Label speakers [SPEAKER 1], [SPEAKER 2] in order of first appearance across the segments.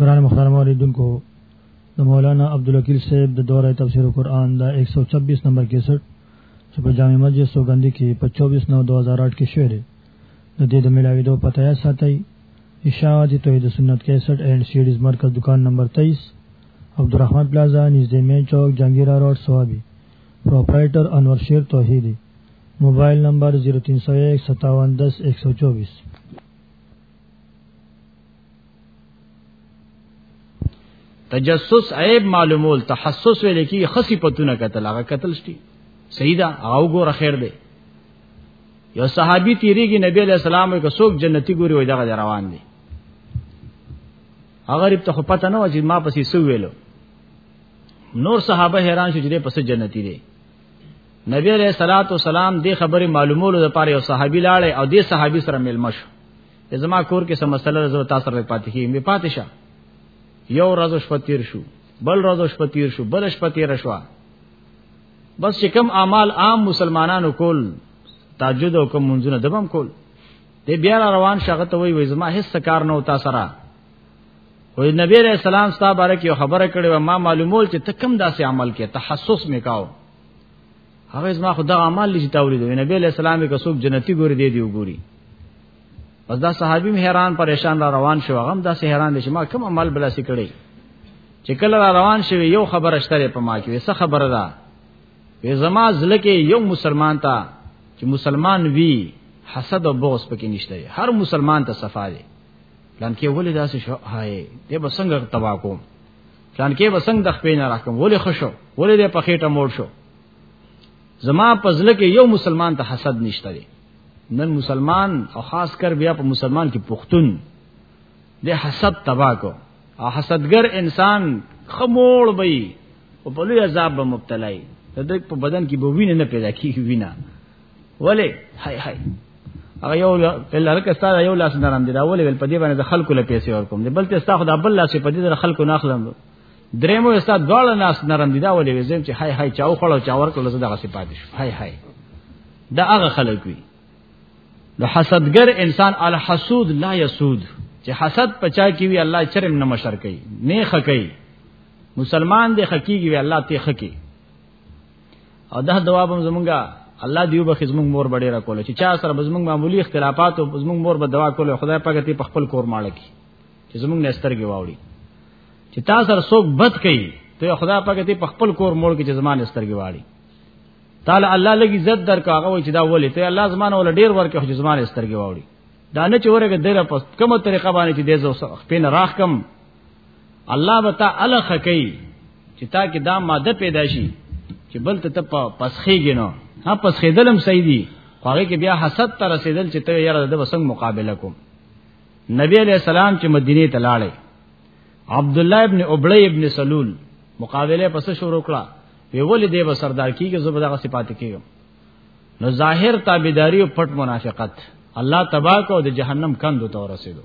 [SPEAKER 1] ګران محترم اوریدونکو د مولانا عبدالوکیل صاحب د دوره تفسیر قرآن دا 126 نمبر 61 چې په جامع مسجد سوګندی کې په 24 نو 2008 کې شوې ده د دې د ملاوي دوه پته یا ساتي اشاعت توحید سنت 61 اینڈ سیډیز مرکز دکان نمبر 23 عبدالرحمن پلازا نږدې مین چوک جنگیرا روډ سوابي پرپرایټر انور شیر توحیدی موبایل نمبر 03015710124
[SPEAKER 2] تجسس عیب معلومول تحسس ویل کی خصی پتونه قتل هغه قتل شتي صحیح ده او ګوره خیر دی یو صحابي تیریږي نبی علیہ السلام یو څوک جنتی ګوري وای دغه روان دي هغه ریب ته پته نه و چې ما پسې سو ویلو نور صحابه حیران شو چې دې پسې جنتی دي نبی علیہ الصلات والسلام دې خبره معلومولو لپاره یو صحابي لاړ او دې صحابي سره ملما شو زما کور کې سم مسله زو تاسو سره پاتې کی می پاتې شه یو ورځ شپه تیر شو بل ورځ شپه تیر شو بل شپه تیر شو بس چې کم اعمال عام مسلمانانو کول تاجد او کوم منځونه دبم کول دې بیا روان شغه ته وای وای زما هیڅ کار نه وتا سره وای نبی رسول الله صلی الله علیه وسلم خبره کړې و ما معلومول چې تکم داسې عمل کې تحسس میکاو هغه زما خدا اعمال لشي تاوري دوی نبی له سلام کې څوک جنتی ګوري دی دی وګوري پس دا صحابي حیران پریشان را روان شو هغه دا سه حیران دي چې ما کوم عمل بلا سي کړی چې کله را روان شوی یو خبره شته په ما کې څه خبره ده په زما ځل کې یو مسلمان تا چې مسلمان وی حسد او بغض پکې نشته هر مسلمان ته صفا دی پلان کې ولې داسې شو هاي دې بسنګ تبا کوم پلان کې وسنګ د خپې نه راکم ولې خوشو ولې د پخېټه موړ شو زما پزله کې یو مسلمان ته حسد نشته دی نن مسلمان او خاص کر بیا په مسلمان کې پښتون د حسد تبا کو او حسدګر انسان خموړ وي او په لوی عذاب به مبتلا وي د دې په بدن کې به وینه نه پیدا کیږي وینه ولی هاي هاي هغه یو لړکه ستاره یو لاس نرم دی دا ولې ول په دې باندې خلکو له پیسې ورکوم دی بل ته ستا خدا بل لاس په دې خلکو نه اخلم درېمو ستا دواړه لاس نرم دی دا ولې وزم چې هاي هاي چاو خړو چا ورکړل زه دغه صفات شو هاي هاي دا هغه خلک وي نو حسدګر انسان الحسود لا يسود چې حسد پچا کی وی الله چرم نه مشر کوي نه خکې مسلمان دې خکېږي وی الله ته خکې او دا دعا به زمونږه الله دیو به خدمت مور بډې را کوله چې چا سره زمونږ معمولی اختلافات او زمونږ مور به دعا کوله خدای پاک ته په خپل کور ماړه کی چې زمونږ نسترګې واوړي چې تا سره څوک بد کوي ته خدای پاک ته په خپل کور مور کې چې زمان نسترګې واړي تعالی الله لګي عزت در کاغه وای چې دا ولې ته الله زمانه ول ډیر ورکه چې زمان نسترګې واوړي دا نه چې ورګه دره پس کومه طریقه باندې چې دې زو خپل راخ کم الله وتا الخ کوي چې تا کې دا ماده پیدا شي چې بل ته ته پسخېږي نو ها پسخېدلم صحیح دي هغه کې بیا حسد ته رسیدل چې ته یاره د وسنګ مقابله کوم نبی علیہ السلام چې مدینه ته لاړې عبد الله ابن ابړی ابن سلول مقابله پس شروع کړه وی ولې دی به سردار کیږي زبر دغه صفات کیږم نو ظاهر تابعداري او پټ منافقت الله تبارک او د جهنم کندو ته رسیدو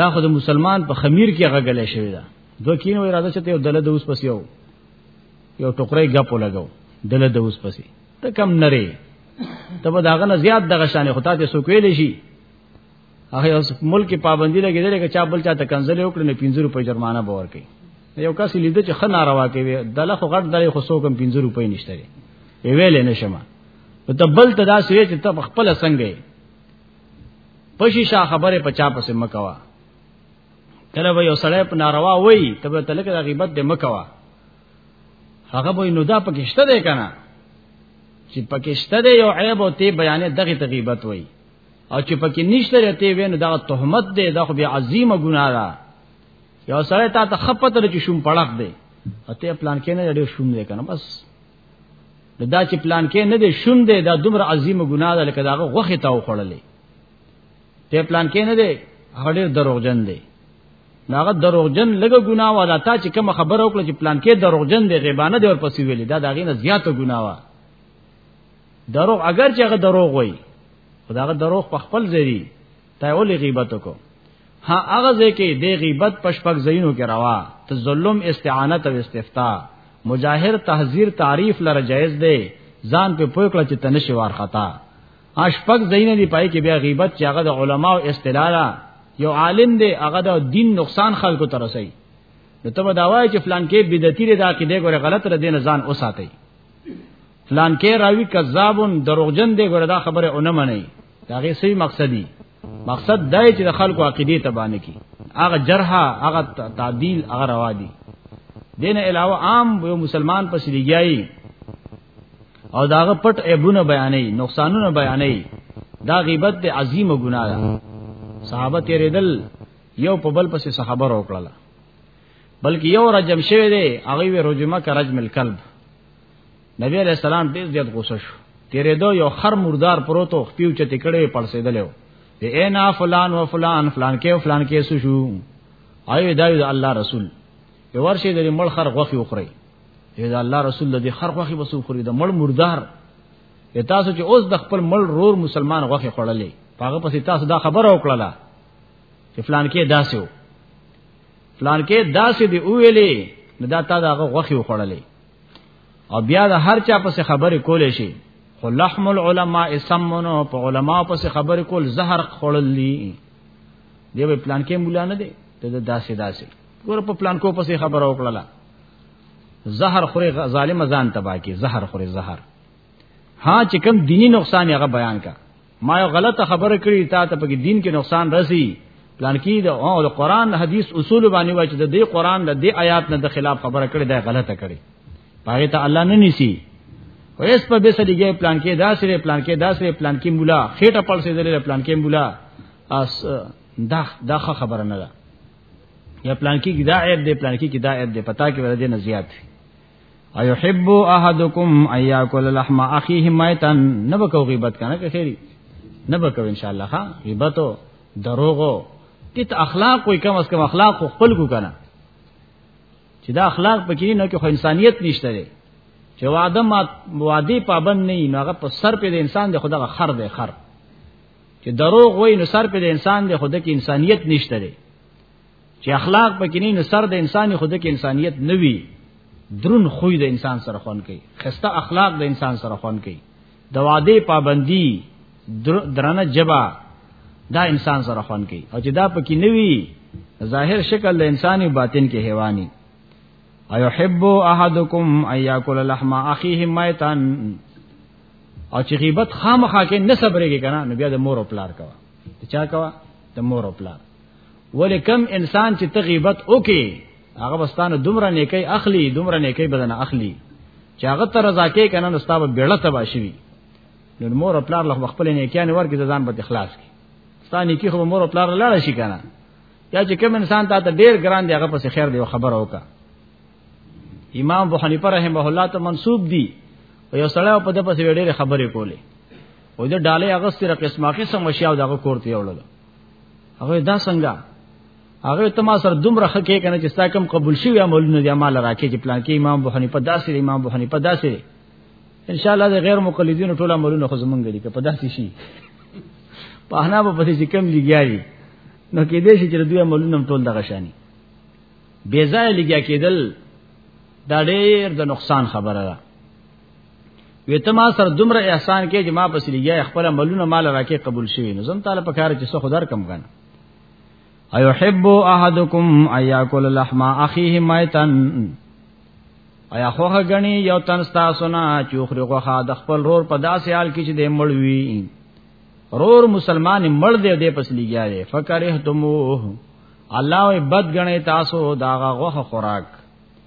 [SPEAKER 2] تا خو د مسلمان په خمیر کې غږلې شوی دا دوه کین وې راځه چې ته دله د اوس پسې یو یو ټوکرې غپ لګاو دله د اوس پسې ته کم نری ته به داغه نه زیات دغه شان خو ته سو کېل شي هغه اوس ملک کې پابندي لګېدل چې چا بل چا ته کنځل وکړي نه 50 روپۍ جرمانه باور کوي یو کس لید چې خنا روا کوي دله خو غټ دله خو سو کم 50 روپۍ نشته ویلې نشم ته بل ته دا سوي چې ته خپل څنګه پشي شا خبره پچا پسې مکوا کله به یو سړی په ناروا وای ته به تلک د غیبت دې مکوا هغه به نو دا پکشته دی کنه چې پکشته دی یو عیب او تی بیان دغه تغیبت وای او چې پکې نشته رته وین دا تهمت دی دا خو بیا عظیمه ګناه ده یو سړی تا ته خپته چې شوم پړق دی اته پلان کې نه ډېر شوم دی کنه بس دا چې پلان کې نه دی شوند دی دا دومره عظیمه ګناه ده لکه داغه غوخه تاو خړلې ته پلان کې نه دی هغه ډېر دروغجن دی ناغه دروغجن لګه ګناه والا تا چې کوم خبر او کړ چې پلان کې دروغجن دی غیبانه دی ورپسې ویلې دا داغه نه زیاته ګناه وا دروغ اگر چې هغه دروغ وای خداغه دروغ په خپل ذری ته ولې غیبت کو ها هغه ځکه د غیبت پشپک زینو کې روا ته ظلم استعانت او استفتا مجاهر تحذير تعریف لره جایز دی ځان په پوکړه چې تنشي وار خطا اشپک زین دی پای کې بیا غیبت چې هغه د علماو استلاله یو عالم دی هغه د دین نقصان خلکو ته رسي نو ته دا وایې چې فلان کې بدعتي دی دا کې دی ګوره غلط را دین ځان اوساتې پلان کې راوی کذابون دروغجن دی ګره دا خبره اونه مني دا غي صحیح مقصدی مقصد دای چې د خلکو عقیده ته باندې کی هغه جرحه هغه تعدیل هغه روا دي دین علاوه عام یو مسلمان پس لګیایي او داغه پټ ایبونه بیانې نقصانونه بیانې دا غیبت د عظیم ګناه ده صحابه تیرېدل یو په بل پسې صحابه روکړه بلکې یو رجم شوی دی هغه وی رجمه کرجم القلب نبی علیہ السلام ډیر زیات غوسه شو تیرې دو یو خر مردار پروتو خپیو چې تکړه پړسیدلو دی اینا فلان و فلان فلان کې فلان کې سو شو آی دا د الله رسول یو ورشه د مړ خر غوخي وخوري دا الله رسول د خر غوخي وسو خوري د مړ مردار تاسو چې اوس د خپل مړ رور مسلمان غوخي خړلې هغه پسې تاسو دا خبره وکړه چې فلان کې داسې پلان کې داسې دی ویلې نو دا تا دغه غوخي وخړلې او بیا د هر چا پس خبرې کولې شي خو لحم العلماء اسمنو په علما پس خبرې کول زهر خړلې دی په پلان کې مولا نه دی ته داسې داسې ګور په پلان کو پس خبر او کړلا زهر خوري ظالم ځان تبا کې زهر خوري زهر ها چې کوم دینی نقصان هغه بیان کا ما یو غلطه خبره کړی تا ته په دین کې نقصان رسی پلان کې دا او د قران حدیث اصول باندې وای چې د دې قران د دې آیات نه د خلاف خبره کړې دا غلطه کړې پاره ته الله نه نیسی او اس په بیسه دیګه پلان کې دا سره پلان کې دا سره پلان کې مولا خېټه پړ سي دلې پلان کې مولا اس دا دا خبره نه ده یا پلان کې دا عیب دی پلان کې دا عیب دی پتا کې ورته نه زیات ايحب احدکم اياکل لحم اخيه ميتا نبکو غیبت کنه که خیری نبکو ان شاء الله ها غیبتو دروغو کت اخلاق کوئی کم از کم اخلاق خو خپل کو کنه چې دا اخلاق پکې نه کې خو انسانيت نشته لري چې وعده ما وعده پابند نه نو هغه په سر په انسان د خدغه خر دی خر چې دروغ وای نو سر په انسان د خدای کې انسانيت نشته لري چې اخلاق پکې نه نو سر د انساني خود کې انسانيت نه وي درون خوې د انسان سره خون کوي خسته اخلاق د انسان سره خون کوي د وعده پابندي درنه جبا دا انسان سره خون کوي او چې دا پکې نه وي ظاهر شکل د انساني باطن کې حیواني ايحب احدکم اياكل لحم اخيه ميتا او چې غیبت خامخا کې نه صبرېږي کنه نو بیا د مور او پلار کوي ته چا کوا ته مور او پلار ولې کم انسان چې ته غیبت وکي هغه بستانه دومره نیکی اخلي دومره نیکی بدن اخلي چې هغه ته رضا کې کنه نو ستاب بیړه تبا شي نو مور او پلار له خپل نیکیان ورګي ځان په اخلاص کې ستانه کې خو مور او پلار لاړ شي کنه یا چې کوم انسان ته ډیر ګران دی هغه پس خیر دی خبره وکا امام ابو حنیفه رحمه الله ته منسوب دی او یو سړی په دغه پس ډیر خبرې کولې او د ډالې هغه سره قسمه قسم اشیاء دغه کور ته یوړل هغه دا څنګه هغه ته ما سره دومره خکې کنه چې ستا کم قبول شي یا مولونه دی مال راکې چې پلان کې امام ابو حنیفه داسې امام ابو حنیفه داسې ان شاء الله د غیر مقلدین ټول عملونه خو زمونږ دي که په داسې شي په انا په پسې کم لګیاري نو کې دې چې دوی عملونه ټول دغه شانی بے ځای لګیا کېدل دا ډېر د نقصان خبره ده ویته ما سره دومره احسان کې چې ما پس لګیا خپل ملونه مال راکې قبول شوی نو زم تعالی په کار چې څه خدار کم کنه ايحب احدکم اياكل لحم اخيه ميتا ایا خوخه غنی یو تن تاسو نه چوخره غوخه د خپل رور په داسې حال کې چې د مړوي رور مسلمان مړ دی د پس لګیا دی فکرهتموه الله وي بد غنی تاسو داغه غوخه خوراک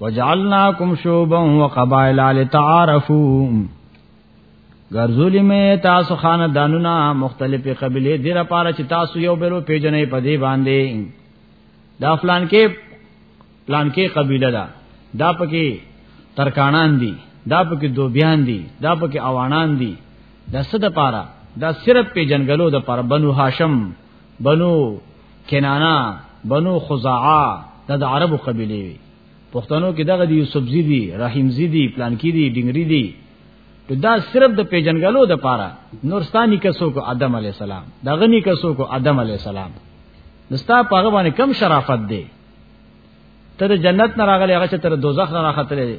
[SPEAKER 2] وجعلناکم شوبا وقبائل لتعارفوا ګرځولې مې تاسو خاندانونه مختلفې قبيله دې لپاره چې تاسو یو بل پیژنې په دې باندې دا فلان کې فلان کې قبيله ده دا پکې ترکانان دي دا پکې دوبیان دي دا پکې اوانان دي دا څه د پاره دا صرف پیژنګلو د پاره بنو هاشم بنو کنانا بنو خزاعه دا د عربو قبیله وي پښتنو کې دغه دی یوسف زیدی رحیم زیدی پلان کې دی ډنګری دی ته دا صرف د پیجنګلو د پاره نورستانی کسو کو ادم علی السلام دا غنی کسو کو ادم علی السلام دستا پاغه باندې کم شرافت دی ته د جنت نه راغلی هغه چې تر دوزخ نه راخته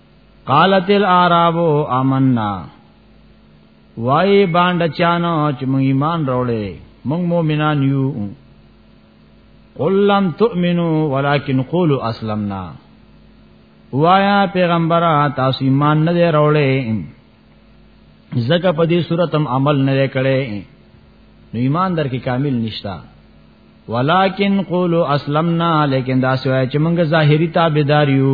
[SPEAKER 2] قالت الاعراب آمنا وای باندې چانو چې موږ ایمان راوړې موږ مؤمنان یو قل لم تؤمنوا ولكن قولوا اسلمنا وایا پیغمبر تاسو ایمان نه دی راوړې زکه په دې صورت هم عمل نه کړي نو ایمان در کې کامل نشتا ولكن قولوا اسلمنا لیکن دا سوای چې موږ ظاهری تابعدار یو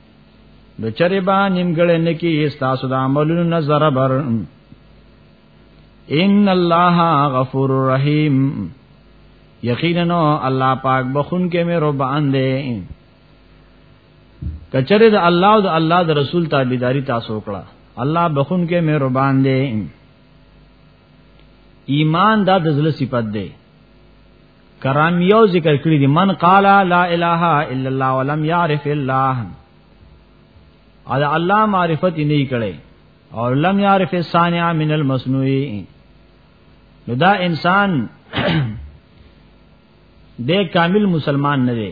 [SPEAKER 2] نو چرې با نیمګړې نکی تاسو د عملونو نظر بر ان الله غفور رحیم یقینا الله پاک بخون کې مې رب اندې کچره د الله او د الله د رسول تابعداري تاسو کړه الله بخون کې مې رب اندې ایمان دا د زړه صفت ده کرام یو ذکر کړی دی من قال لا اله الا الله ولم يعرف الله او دا الله معرفت یې نه کړي او لم يعرف الصانع من المصنوع نو دا انسان د کامل مسلمان نه دی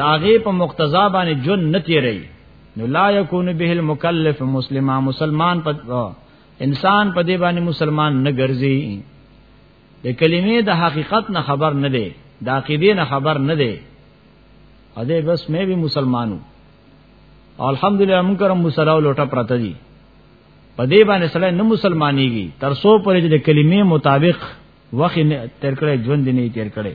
[SPEAKER 2] داغه په مقتضا باندې جون نه تیری نو لا یکون به المکلف مسلما مسلمان په انسان په دې باندې مسلمان نه ګرځي د کلمې د حقیقت نه خبر نه دی د عقیدې نه خبر نه دی ا دې بس مې به مسلمانو الحمدلله موږ کرم مسلو لوټه پرته دي په دې باندې سره نه مسلمانېږي تر څو پرې چې د کلمې مطابق وخت تیر کړي ژوند نه تیر کړي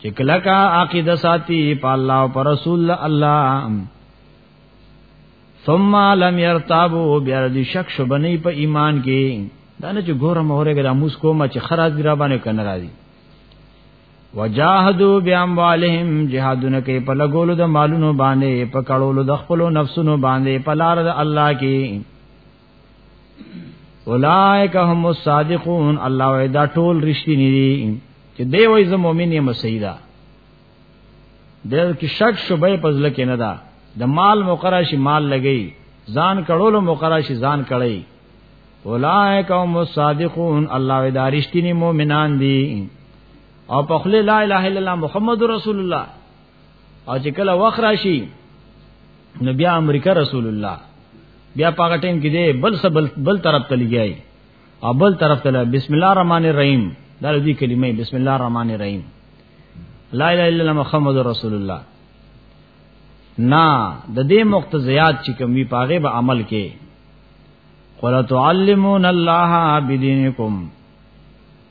[SPEAKER 2] چې کله کا عقیده ساتي په الله او پر رسول الله ثم لم يرتابوا بیا دې شک شوبنې په ایمان کې دا نه چې ګورم اوره ګرا موس کومه چې خراج دی را باندې کنه راځي وجاهدوا باموالهم جهادونه کې په لګولو د مالونو باندې په کړولو د خپل نفسونو باندې په لار د الله کې اولائک هم الصادقون الله وی دا ټول رښتینی دي چې دی وای زه مؤمن یم سیدا د کې شک شوبې پزله کې نه ده د مال مقراشي مال لګي ځان کړولو مقراشي ځان کړی اولائک هم الصادقون الله وی دا رښتینی مؤمنان دي او په خله لا اله الا الله محمد رسول الله او چې کله وخت راشي نو بیا امریکا رسول الله بیا پاګه ټیم کې دی بل څه بل بل طرف ته لګیای او بل طرف ته بسم الله الرحمن الرحیم دا دې کلمې بسم الله الرحمن الرحیم لا اله الا الله محمد رسول الله نا د دې مقتضیات چې کوم وی پاګه به عمل کې قل تعلمون الله بدینکم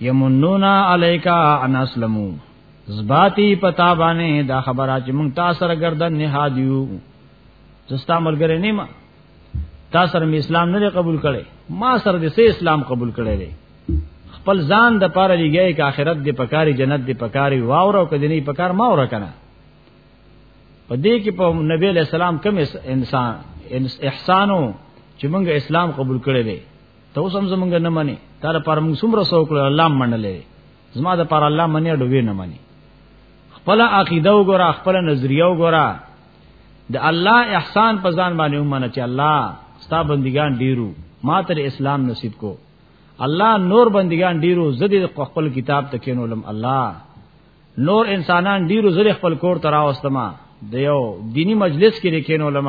[SPEAKER 2] یمنون علیکا ان اسلمو زباتی پتا باندې دا خبره چې مونږ تاسو سره گردن نه هادیو زستا ملګری نه ما تاسو سره اسلام نه قبول کړي ما سره دې اسلام قبول کړي دی خپل ځان د پاره لګي کې آخرت دې پکاري جنت دې پکاري واور او کدی نه پکار ما ور کنه په دې کې په نبی له سلام کم انسان احسانو چې مونږ اسلام قبول کړي دی ته اوس هم زمونږ نه منې تا لپاره موږ څومره څه وکړو الله منلې زما د پر الله منې ډوې نه منې خپل عقیده وګوره خپل نظریه وګوره د الله احسان په ځان باندې ومنه چې الله ستا بندگان ډیرو ما تر اسلام نصیب کو الله نور بندگان ډیرو زدي خپل کتاب ته کینولم الله نور انسانان ډیرو زدي خپل کور تراوستما د یو دینی مجلس کې کینولم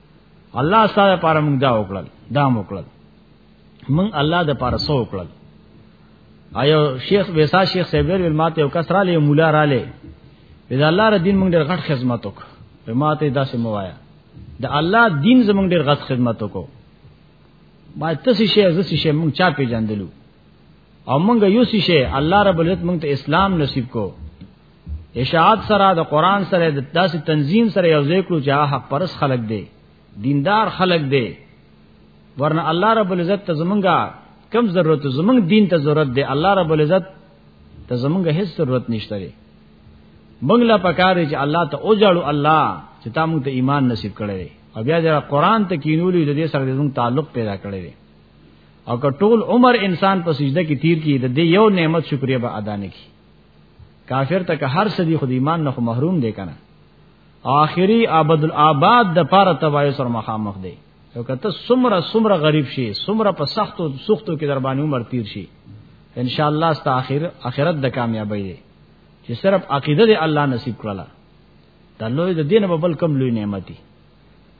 [SPEAKER 2] الله ستاسو لپاره موږ دا وکړل دا موږ وکړل موږ الله د لپاره سو وکړل ایو شیخ ویسا شیخ سیبر ول ماته او کسرا له مولا را له اذا الله ر دین موږ ډېر غټ خدمت وک په ماته داسې موایا د الله دین زموږ ډېر غټ خدمت وک ما تاسو شی از تاسو شی موږ چا پیجندلو او موږ یو شی الله رب العزت موږ ته اسلام نصیب کو اشاعت سره د قران سره د داسې تنظیم سره یو ځای کړو چې حق پرس خلق دی دیندار خلق دی ورنه الله رب العزت ته زمونږه کم ضرورت زمونږ دین ته ضرورت دی الله رب العزت ته زمونږه هیڅ ضرورت نشته لري موږ لا پکاره چې الله ته او جاړو الله چې تا موږ ته ایمان نصیب کړي او بیا د قران ته کینولې د دې سره زموږ تعلق پیدا کړي او که ټول عمر انسان په سجده کې تیر کی د دې یو نعمت شکریا به ادا نه کی کافر ته که هر سدي خو د ایمان نه خو محروم دی کنه آخري عبد الاباد د پاره تبای سره مخامخ دی یو کته سمره سمره غریب شي سمره په سختو سختو کې در باندې عمر تیر شي ان شاء الله ست اخر اخرت د کامیابی دی چې صرف عقیده دی الله نصیب کړلا دا لوی د دین په بل کم لوی نعمت دی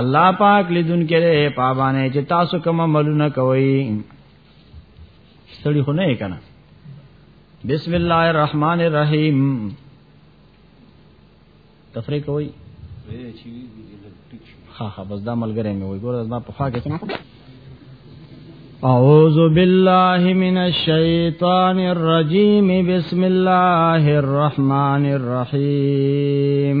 [SPEAKER 2] الله پاک لیدون کړي پابانه چې تاسو کوم عملونه کوي ستړي خو نه کنا بسم الله الرحمن الرحیم تفریق کوي ها ها بس دا ملګری مې وای ګور ما په خوا کې څنګه اعوذ بالله من الشیطان الرجیم بسم الله الرحمن الرحیم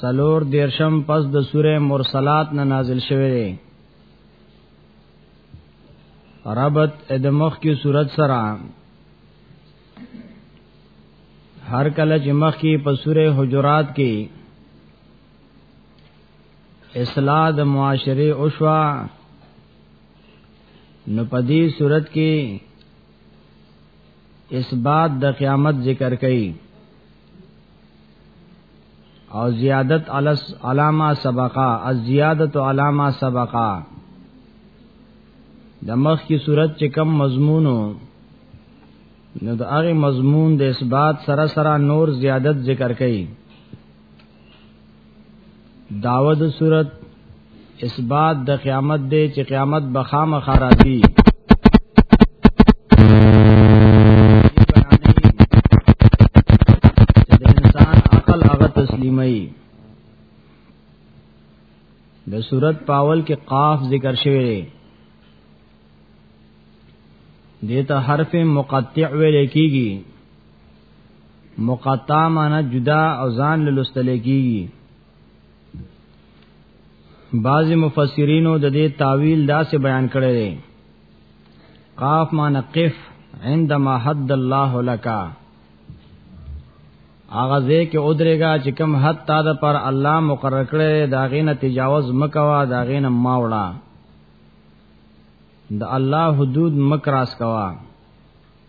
[SPEAKER 2] سلور دیرشم پس د سوره مرسلات نه نازل شوه دی ربط ادمخ کی صورت سره هر کله چې مخ کی په سوره حجرات کې اصلاح د معاشره اوشوا نو په دې صورت کې اثبات د قیامت ذکر کړي او زیادت علس علامه سبقا الزیادت علامه سبقا د مخ کی صورت چې کم مضمونو نو د هغه مضمون د اثبات سره سره نور زیادت ذکر کړي داود صورت اثبات د قیامت دی چې قیامت بخامه خرابي د صورت پاول کې قاف ذکر شوی دی دیتا حرف مقطع ویل کیږي مقطع معنی جدا او ځان لوستل کیږي بعض مفسرینو د دې تعویل داسې بیان کړی دی قاف ما نقف عندما حد الله لك اغه زه کې اودريګا چې کم حد تا د پر الله مقرر کړی دا غینه تجاوز مکوا دا غینه ما وړه د الله حدود مکراس کوا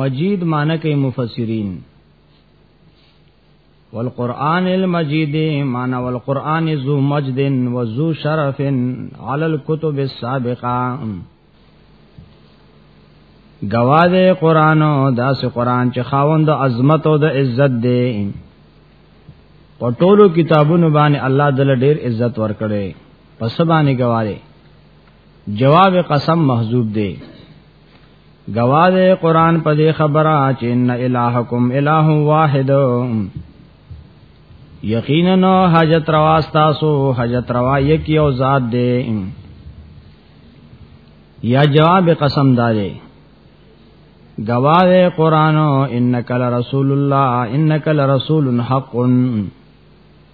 [SPEAKER 2] مجید معنی کوي مفسرین والقران المجید معنی والقران ذو مجد و ذو شرف علی الكتب السابقه گواد قران او داس قران چې خاوند عظمت او د عزت دی په ټولو کتابونو باندې الله دل ډیر عزت ورکړي پس باندې گواړي جواب قسم محذوب دی گواد قرآن په دې خبره چې ان الہکم الہ واحد یقینا حاجت روا تاسو حاجت روا یک یو ذات دی یا جواب قسم داري گواد قرآن انک لرسول الله انک لرسول حق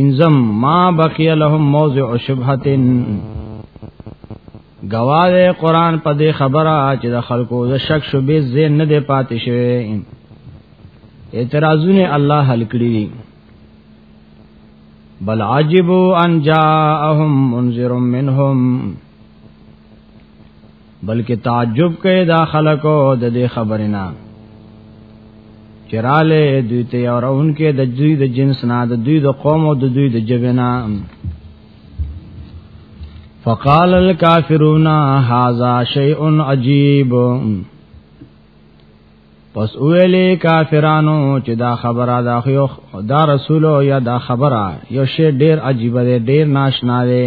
[SPEAKER 2] انزم ما بقی لهم موضع شبهتن گواد قرآن پا دی خبره چې د خلکو د شک شبه زین نه دی پاتې شوی اعتراضونه الله حل کړی دي بل عجبو ان جاءهم منذر منهم بلکې تعجب کوي دا خلکو د دې خبرې نه چراله دوی ته اورون کې د دوی د جنس نه د دوی د قوم او د دوی د جبنا فقال الكافرون هذا شيء عجيب پس اویلې کافرانو چې دا خبره دا خو دا رسول یا دا خبره یو شی ډیر عجیب دی ډیر ناشنا دی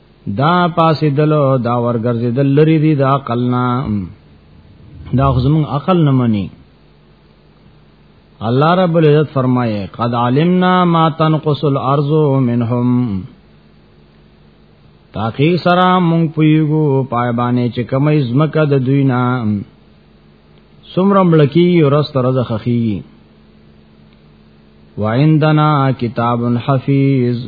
[SPEAKER 2] دا پاسې دلو دا ورګرځیدل لري دي دا عقل نه دا زمون عقل نه مني الله رب العزت فرمایي قد علمنا ما تنقص الارض منهم تاخیر سره مونږ پیګو پای باندې چې کمې زمکه د دوی نه سمرم لکی ورس تر زخخی وعندنا کتاب حفیظ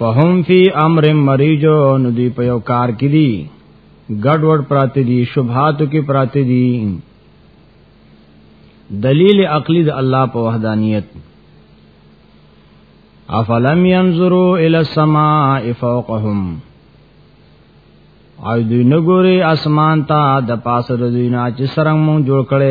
[SPEAKER 2] فهم فی امر مریجو نو دی په یو کار کې دي ګډ وډ پراته دي شبهاتو کې پراته دي دلیل عقلی د الله په وحدانیت افلم ينظروا الى السماء فوقهم او دوی نګوري اسمان ته د پاسه د دوی نه چې سرنګ مون جوړ کړي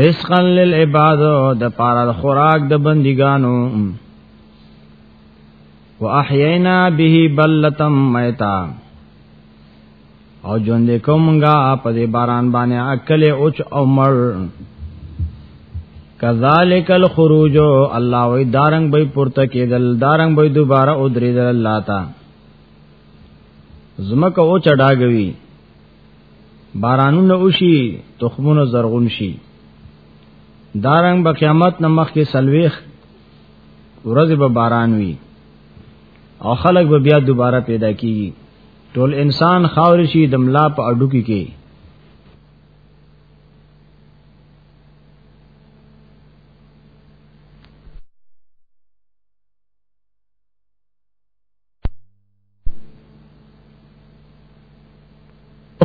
[SPEAKER 2] رزقا للعباد د پارا خوراک د بندګانو واحیینا به بلتم میتا او ژوند کومګه په دې باران باندې عقل اوچ عمر کذالک الخروج الله وی دارنګ به پورته کېدل دارنګ به دوباره او درېدل الله تا زمکه او چډاګوي بارانونه وشي تخمونه زرغون شي دارنګ به قیامت نمخ کې سلويخ ورځ به باران وي او خلک به بیا دوباره پیدا کیږي ټول انسان خاور شي د ملا په اډو کې کې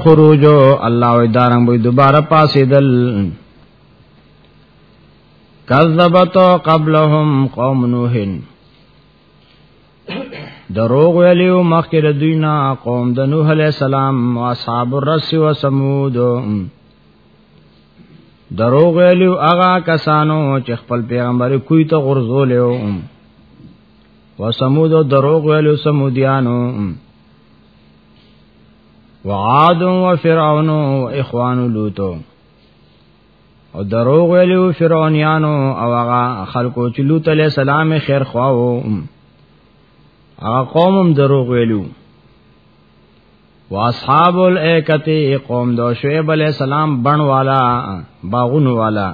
[SPEAKER 2] خروجو الله و دارنګ به دوباره پاسې دل کذبت قبلهم قوم نوح دروغ ویلیو مخکې د دوی نه قوم د نوح علی السلام او اصحاب الرس او ثمود دروغ ویلیو هغه کسانو چې خپل پیغمبر کوی ته غرزولیو وسمود دروغ ویلو سمودیانو وعاد وفرعون واخوان لوط او دروغ ویلو فرعونیانو او هغه خلکو چې لوط علی السلام خیر خواو هغه قوم هم دروغ ویلو واصحاب الایکتی قوم دو شعیب علیہ السلام بن والا باغون والا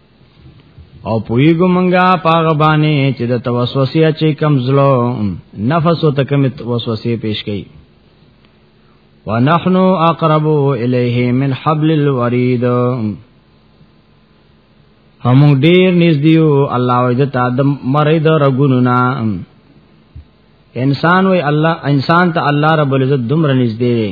[SPEAKER 2] او پویګو منګه پاغه باندې چې د توسوسه چې کم زلو نفس او تکم وسوسه پیش کړي ونحنو اقرب الیه من حبل الورید هم ډیر نږدې یو الله او د تادم مری د رګونو نا انسان وی الله انسان ته الله رب العزت دومره نږدې دی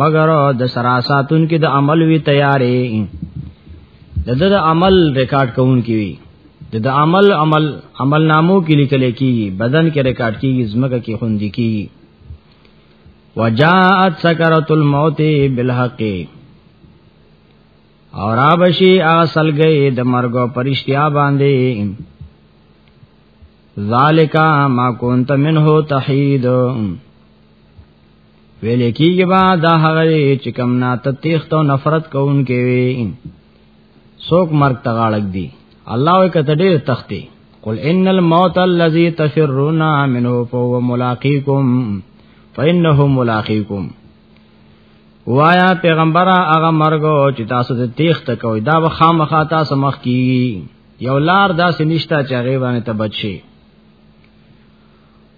[SPEAKER 2] مگر د سراساتون کې د عمل وی تیارې د د عمل ریکارډ کوون کی وی د د عمل عمل عمل نامو کې لیکل کیږي بدن کې ریکارډ کیږي زمګه کې خوندې کیږي وجاءت سکرۃ الموت بالحق اور آبشی آسل گئی د مرګو پرشتیا باندې ذالکا ما کونت منه تحید ویل کېږي با دا هغه چې کم نه ته تیخت او نفرت کوونکې وي څوک مرګ ته غاړک دی الله یې کته ډېر تختی قل ان الموت الذي تفرون منه فهو ملاقيكم فانه ملاقيكم وایا پیغمبره هغه مرګ چې تاسو ته تیخت کوي دا به خامخا تاسو مخ کی یو لار داسې نشتا چې هغه باندې تبد شي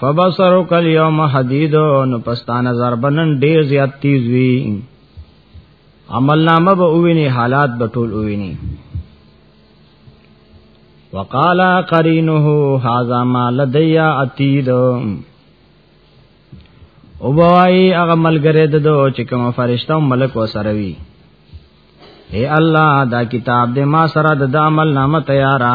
[SPEAKER 2] فبصرو کل یوم حدید نو پستانه ضربنن ډیر زیات تیز وی عمل نامه به اوینی حالات به ټول اوینی وقال قرینه هاذا ما لدیا عتید او بوای هغه ملګری د دو چې کوم فرشتہ ملک وسره وی اے الله دا کتاب دې ما سره د عمل نامه تیارا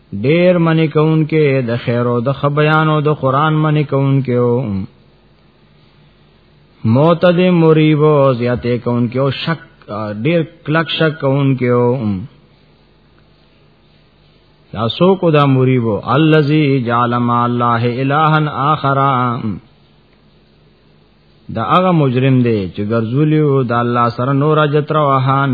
[SPEAKER 2] ډیر منی کون کې د خیر او د خبیان او د قران منی کون کې او معتد مریب او زیاته کون کې او شک ډیر کلک شک کون کې او دا سو کو دا مریب الذی جعل ما الله الہن اخر دا هغه مجرم دی چې ګرځولیو د الله سره نور اجتر وهان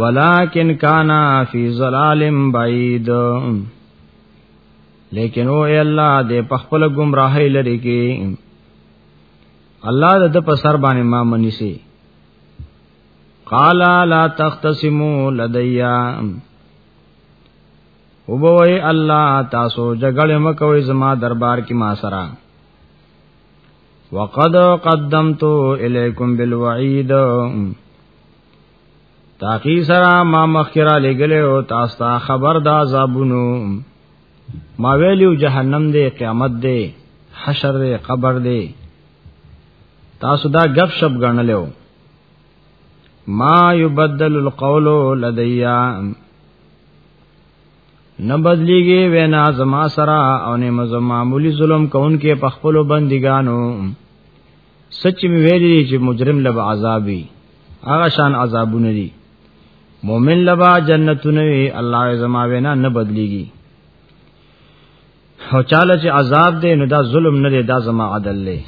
[SPEAKER 2] ولکن کانا فی ظلال بعید لیکن او ای الله دې په خپل گمراهی لري کې الله د په سر باندې ما منی سي قال لا تختصموا لدیا وبوي الله تاسو جګړه مکوئ زما دربار کې ما سره وقد قدمت الیکم بالوعید تاقی سرا ما مخکرا لګلې او تاسو ته خبر دا عذابونو ما ویلو جهنم دی قیامت دی حشر دی قبر دی تاسو دا غب شپ غنلو ما یبدل القول لدیا نه بدلیږي وینا زما سرا او نه مزه معمولی ظلم کون کې پخپلو بندګانو سچ می ویلی چې مجرم لب عذابي هغه شان عذابونه دي مؤمن لبا جنتونه وي الله زما وینا نه بدليږي او چاله چې عذاب دی نو دا ظلم نه دی دا زما عدل دی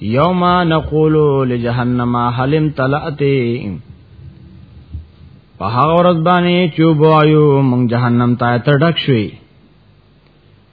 [SPEAKER 2] یوم نقول لجهنم حلم تلأتی په هغه ورځ باندې چوب وایو مونږ جهنم ته تړک شوي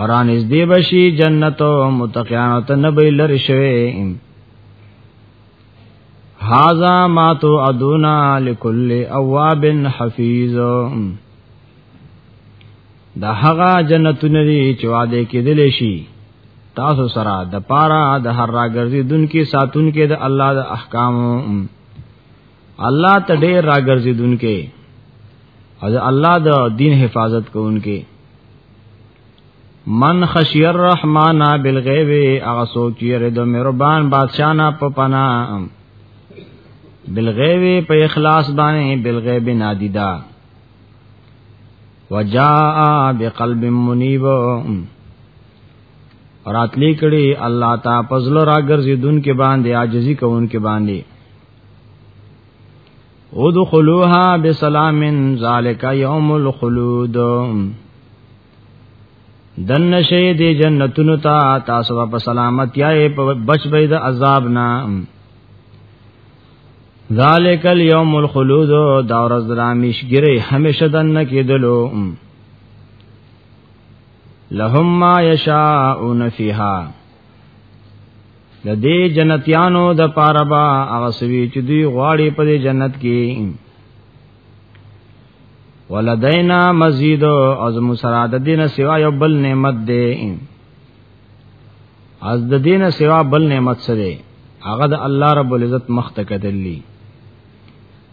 [SPEAKER 2] اوران از دی بشی جنت او متقیانو ته نه به لری شوی هاذا ما تو ادونا لكل اواب حفیظ دا هغه جنتونه دي چې وعده کېدل شي تاسو سره د پاره د هر راګرځي دن کې ساتون کې د الله د احکامو الله ته ډیر راګرځیدونکې او الله د دین حفاظت کوونکې من خشی الرحمن بالغیب هغه څوک چې رد مهربان بادشاہ نه په پنا بالغیب په اخلاص باندې بالغیب نادیدا وجاء بقلب منیب راتلی کړي الله تا پزلو راګرځي دن کې باندې عاجزي کوون کې باندې ادخلوها بسلام ذالک یوم الخلود دن نشی دی جنتونو تا تاسو په سلامتی ای په بچ بيد عذاب نا ذالک الیوم الخلود دا ورځ رامیش ګری همیشه دن کېدلو لهم ما یشاءون فیها د دې جنتیانو د پاره با هغه سوي چې دوی غواړي په دې جنت کې ولدینا مزید از مسرا د دینه سوا یو بل نعمت دی از د دینه سوا بل نعمت څه دی هغه د الله رب العزت مخ ته کتلی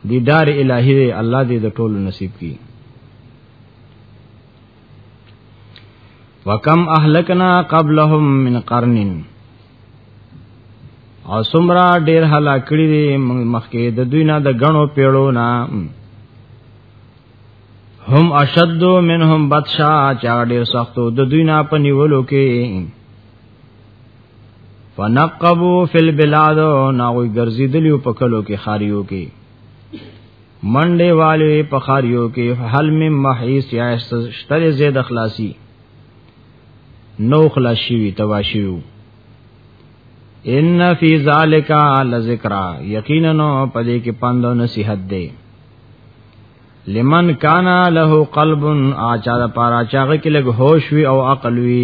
[SPEAKER 2] دی دار الہی دی الله دې د ټولو نصیب کړي وکم اهلکنا قبلهم من قرن او سمرا ډیر هلاک کړي دي مخکې د دوی نه د غنو پیړو نه هم اشد منهم بطشا چا ډیر سختو د دوی نه په نیولو کې فنقبو فی البلاد ناوی ګرځیدلیو په کلو کې خاریو کې منډه والے په خاریو کې حل مم محیس یا شتل زید اخلاصی نو خلاص شوی تواشیو ان فی ذالک لذکر یقینا پدې کې پندو نصیحت دی لمن کان له قلب اچا د پارا چاغه کې لګ هوش وی او عقل وی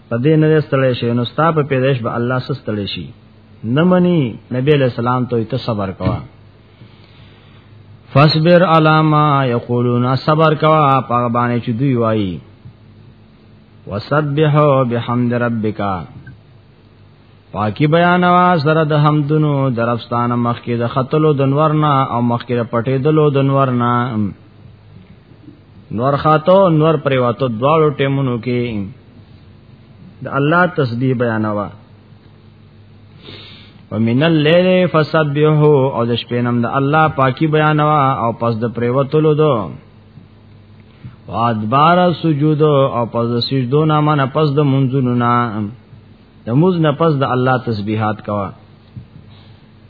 [SPEAKER 2] په دې نه ستړې شي نو ستا په پیدائش به الله سستړې شي نه مني نبی علیہ السلام ته ته صبر کوا فاصبر علاما یقولون صبر کوا په باندې چې دوی وایي وسبح بحمد ربک پاکی بیان وا سره د حمدونو درفستان مخکې د خطلو دنورنا او مخکې پټې دلو دنورنا نور خاتو نور پریواتو دواړو ټیمونو کې د الله تسبیح بیانوا ومن الليل فسبحه او د شپې نم د الله پاکي بیانوا او پس د پریوتلو دو وادبار سجود او پس د سجدو نه من پس د منځونو نه د موز نه پس د الله تسبیحات کوا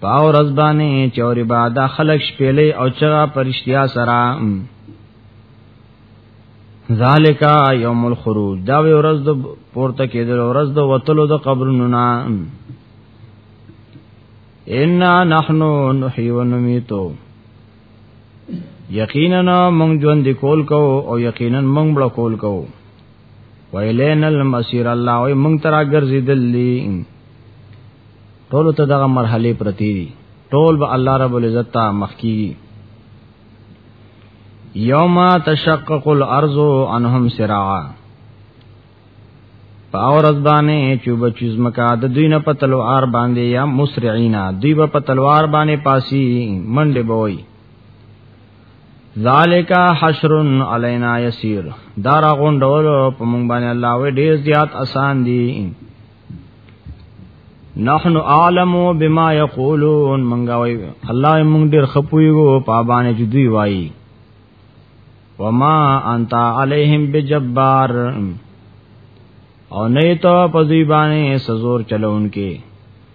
[SPEAKER 2] پاو رزبانی چوری با دا خلق شپیلی او چغا پرشتیا سرا ذالکا یوم الخروج دا وی ورځ د پورته کېدل ورځ د وتلو د قبرونو نه ان نحنو نحیو نمیتو یقینا مونږ ژوند کول کو او یقینا مونږ بل کول کو ویلین المسیر الله وی مونږ ترا ګرځیدل دي ټول ته دغه مرحله پرتی دي ټول به الله رب العزت ته مخکی یوم تشقق الارض عنهم سراعا پاور از باندې چې بچیز مکا د دوی نه په تلوار باندې یا مسرعینا دوی په تلوار باندې پاسی منډه بوي ذالک حشر علینا یسیر دا را غونډول په مونږ باندې الله وې ډیر زیات آسان دي نحن عالم بما یقولون مونږ وې الله مونږ ډیر خپویو په باندې چې دوی وایي وما انت علیہم بجبار او نه ته په دوی باندې سزور چلون کې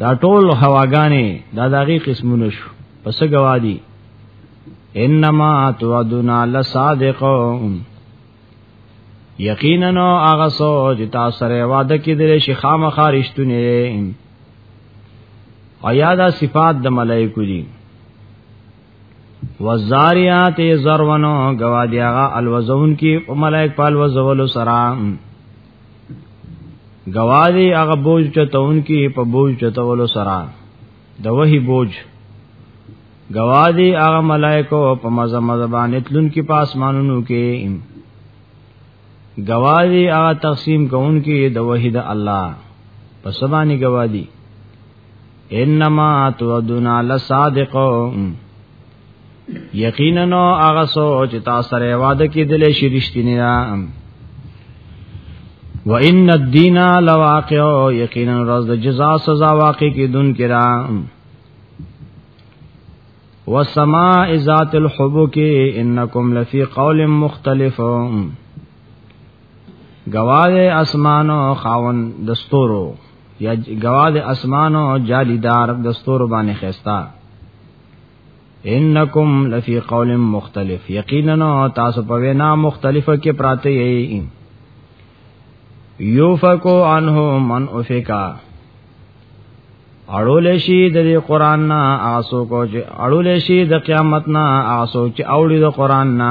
[SPEAKER 2] دا ټول هواګانې دا دغه قسمونه شو پس گوادی انما توعدنا لصادق یقینا هغه سوچ تاسو سره وعده کیدل شي خامخا رښتونه او یادا صفات د ملائکو دي وزاریات زرونو گوا دیاغا الوزون کی ملائک پال وزولو سرام گوا دی اغا بوج چتون کی پا بوج چتولو سرام د وحی بوج گوا دی اغا ملائکو پا مزا مزا بانتلون کی پا آسمانونو کی گوا دی اغا تقسیم کون کی د وحی دا اللہ پس بانی گوا دی انما تعدنا لصادق یقینا هغه سوچ تاسو سره وعده کیدل شي رښتینی را و ان الدین لواقع یقینا روز د جزاء سزا واقع کیدون کرا والسماء ذات الحبک انکم لفی قول مختلف گواذ اسمانو خاون دستورو یا گواد اسمانو جالیدار دستور باندې خستا انکم لفی قول مختلف یقینا تاسو په وینا مختلفه کې پراته یی یوفکو عنه من افکا اړول شي د قران نه آسو کو چې اړول شي د قیامت نه آسو چې اوړي د قران نه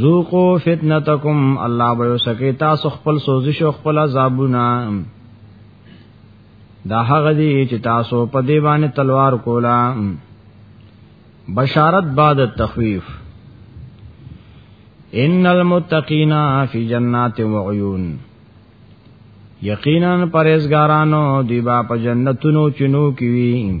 [SPEAKER 2] ذوقو فتنتکم الله به سکی تاسو خپل سوزش او خپل عذابونه دا هغه دی چې تاسو په دی باندې تلوار کولا بشارت بعد التخویف ان المتقین فی جنات و عیون یقینا پرهیزګارانو دی با په جنتونو چینو کې وی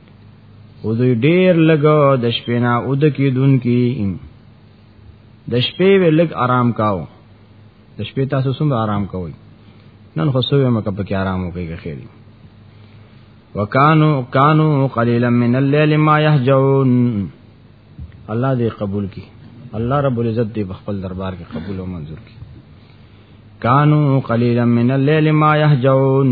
[SPEAKER 2] او دوی ډیر لګ د شپې نه او د کیدون کی د شپې وی لګ آرام کاو د شپې تاسو څومره آرام کوئ نن خو سوې مکه پکې آرام وکړي خیر وکانو کانو قلیلا من الليل ما يهجعون الله دې قبول کړي الله رب العزت دې په خپل دربار کې قبول او منظور کړي کانو قلیلا من الليل ما يهجعون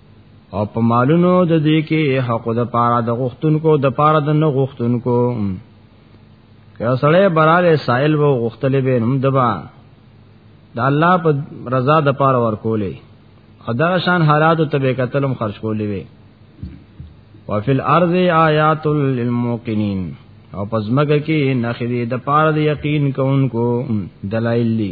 [SPEAKER 2] او په مالونو د دې کې حق د پاره د غختونکو د پاره د نه غختونکو که سړی براله سائل وو غختلې به نوم دبا د الله په رضا د پاره ورکولې ادا شان حالات ته به قتلم خرج کولې وي وفي الارض آیات للموقنین او پزمګه کې نخې د پاره د یقین کوونکو دلایل دي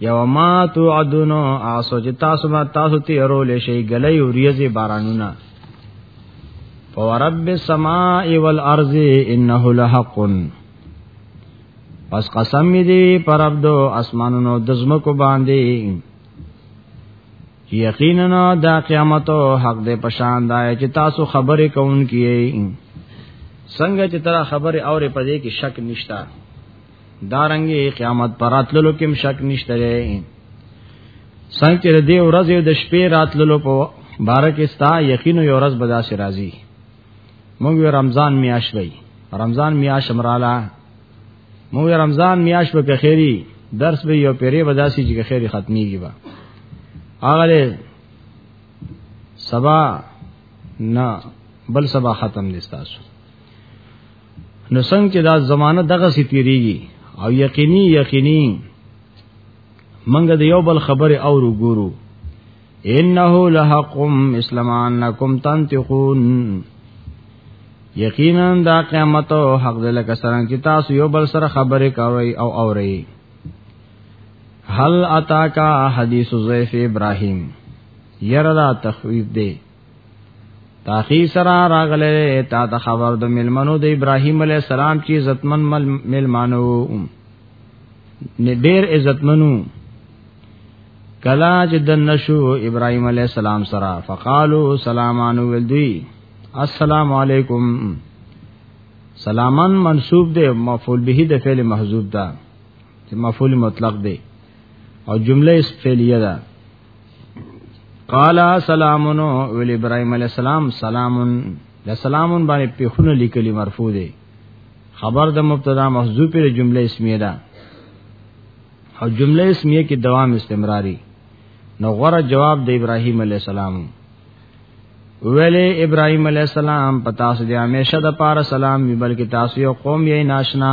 [SPEAKER 2] یو ما تو عدنو آسو چې تاسو ما تاسو تی ارول شي غلې اوریزي بارانونه فورب السماء والارض انه لحق پس قسم می دی پر عبد اسمانونو د زمکو باندې یقینا دا قیامت حق دې پشان دا چې تاسو خبرې کوونکی څنګه چې تر خبرې اورې پدې کې شک نشتا دارنګي قیامت پر راتللو کې شک نشته لري څنګه چې د ورځ او د شپې راتللو په بارکه ستا یقین یو ورځ به داسې راځي موږ رمضان میاش وای رمضان میاش امراله موږ رمضان میاش په خیری درس به یو پیری به داسې چې خیری ختميږي با اغله سبا نه بل سبا ختم دي تاسو نو څنګه چې دا زمانہ دغه سي تیریږي او یقیني یقیني منګه د یو بل خبره او وګورو انه لحق اسلام انکم تنتقون یقینا دا قیامت او حق دل کسان چې تاسو یو بل سره خبره کوي او اوري هل اتاکا حدیث ضیف ابراهیم یره دا تخویف دی تاخی سرا راغله تا ته خبر د ملمنو د ابراهیم علی السلام چې عزتمن ملمانو نه ډیر عزتمنو کلا چې د نشو ابراهیم علی السلام سرا فقالو سلامانو ولدی السلام علیکم سلامن منصوب دی مفعول به د فعل محذوب ده چې مفعول مطلق دی او جمله اس فعلیه ده قال سلامون ول ابراهيم عليه السلام سلامون د سلامون باندې پیخونه لیکلي مرفوع دي خبر د مبتدا محذوف پر جمله اسمیه ده او جمله اسمیه کې دوام استمراری نو غره جواب د ابراهيم عليه السلام ویلې ابراهيم عليه السلام پتا سو دي همیشه د پاره سلام وی بلکې تاسو یو قوم یې ناشنا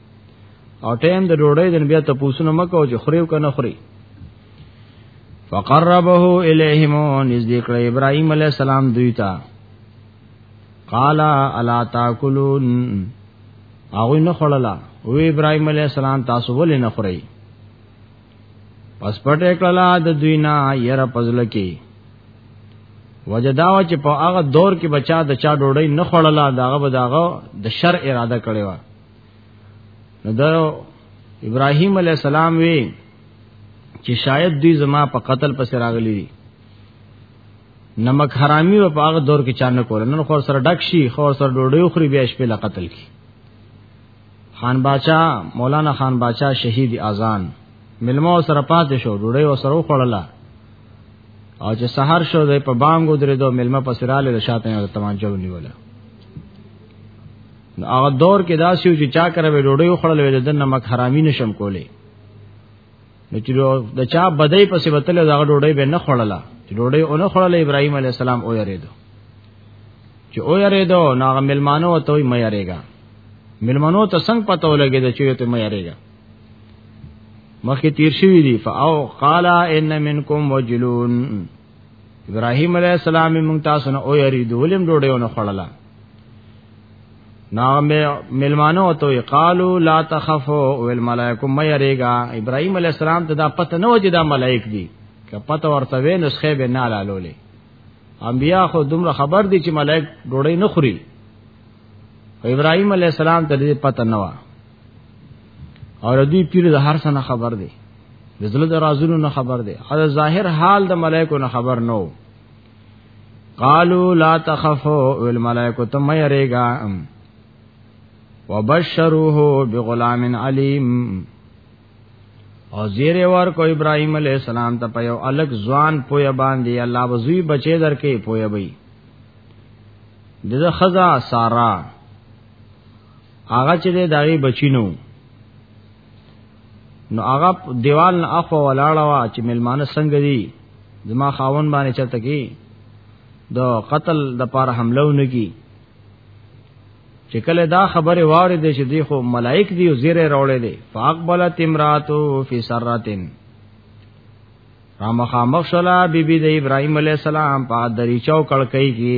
[SPEAKER 2] او ټیم د ډوډۍ د بیا ته پوسونه مکو چې خوري او کنه خوري فقربه الیهم نزدې کړ ابراهیم علی السلام دوی ته قال الا تاکلون هغه نه خړلا او ابراهیم علی السلام تاسو ولې نه خورئ پس پټه کړلا د دوی نه ير پزل کې وجداوا چې په هغه دور کې بچا د چا ډوډۍ نه خړلا داغه بداغه د شر اراده کړې و نو دا ابراهيم عليه السلام وی چې شاید دوی زما په قتل پس راغلي دي نمک حرامي و په هغه دور کې چانه کول نن خو سره ډک شي خو سره ډوډۍ خوري بیا شپې لا قتل کی خان باچا مولانا خان باچا شهید اذان ملمو سره پاتې شو ډوډۍ و سره خوړله او چې سحر شو د په بانګو درې دوه ملما پسراله د شاته تمانچو نیوله نو هغه دور کې داسې و چې چا کړه به ډوډۍ وخړل وې د نمک حرامي نشم کولې نو چې د چا بدای پسې وتل دا ډوډۍ به نه خړله چې ډوډۍ اونه خړله ابراهيم عليه السلام او یریدو چې او یریدو ناغه ملمانو ته وي مې یریګا ملمانو ته څنګه پته ولګي چې ته مې یریګا مخکې تیر شوی دی فاو قال ان منکم وجلون ابراهيم عليه السلام مونږ تاسو نه او یری دولم ډوډۍ نه خړله نا ملمانو تو قالو لا تخفو ول ملائکه مې یریګا ابراهيم عليه السلام ته دا پته نه و چې دا ملائک دي که پته ورته وې نسخه به نه لالولې انبیا خو دومره خبر دي چې ملائک ډوډۍ نه خوري ابراهيم عليه السلام ته دې پته نه و اور دوی پیر د هر څه خبر دی د زړه د رازونو نه خبر دی او ظاهر حال د ملائکو نه خبر نو قالو لا تخفوا والملائکه تم یریگا وبشروه بغلام علیم او زیر ور کو ابراهیم علی السلام ته په یو الګ ځوان پوی باندې الله وزوی بچی درکې پوی وي دغه خزا سارا هغه چې د داغي بچینو نو هغه دیوال نه اخو ولاړه وا چې ملمانه څنګه دي زما خاون باندې چرته کی د قتل د پار حمله ونګي چې کله دا خبره واره دي چې دی خو ملائک دی او زیره راولې دي فاقبلت امراتو فی سراتن رامخا مخشلا بی بی د ابراهیم علی السلام په دریچو کړکۍ کې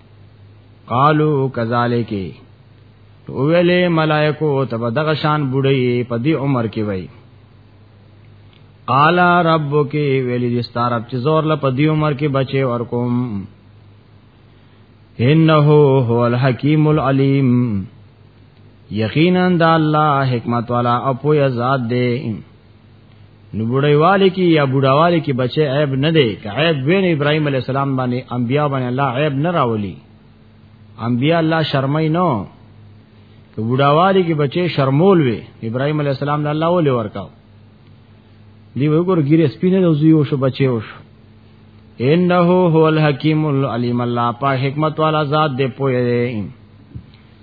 [SPEAKER 2] قالو کذالک ویلې ملائکو ته بدغه شان بډې په دې عمر کې وای قال ربک ویلې دې ستارب چې زور له په دې عمر کې بچي ورکوم انه هو الحکیم العلیم یقینا د الله حکمت والا او پوهه ذات دی نو بډایواله کې یا بډاواله کې بچي عیب نه دی که عیب وین ابراهیم علی السلام باندې انبیا باندې الله عیب نه راولي انبیا الله شرمای نه که بډاواله کې بچي شرمول وي ابراهیم علی السلام نه الله ولې ورکاو دی وګور ګیره سپینه د زیو شو بچي او شو انه هو الحکیم العلیم الله په حکمت والا ذات دی پوهه دی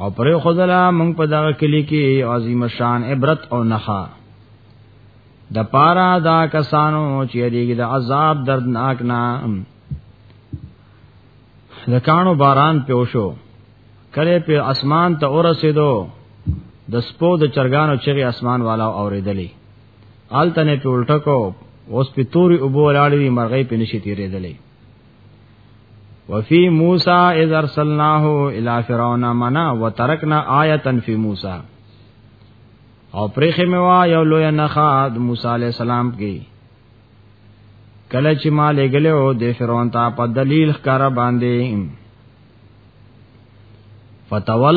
[SPEAKER 2] او پرې خدلا مونږ په دغه کلی کې عظیم شان عبرت او نخا د پارا دا کسانو چې دیګه د عذاب دردناک نه د کانو باران په وشو کله په اسمان ته اورسېدو د سپو د چرګانو چغې اسمان والا اوریدلې آلتنه په الټکو اوس په توري اوبو لاړې مرغې په نشي تیرېدلې وفي موسى اذ ارسلناه الى فرعون منا وتركنا آیه فی موسی او پرېخه مې وا یو لوی نخا د موسی علی السلام کې کله چې ما لګلې او د فرعون ته په دلیل ښکارا باندې فتول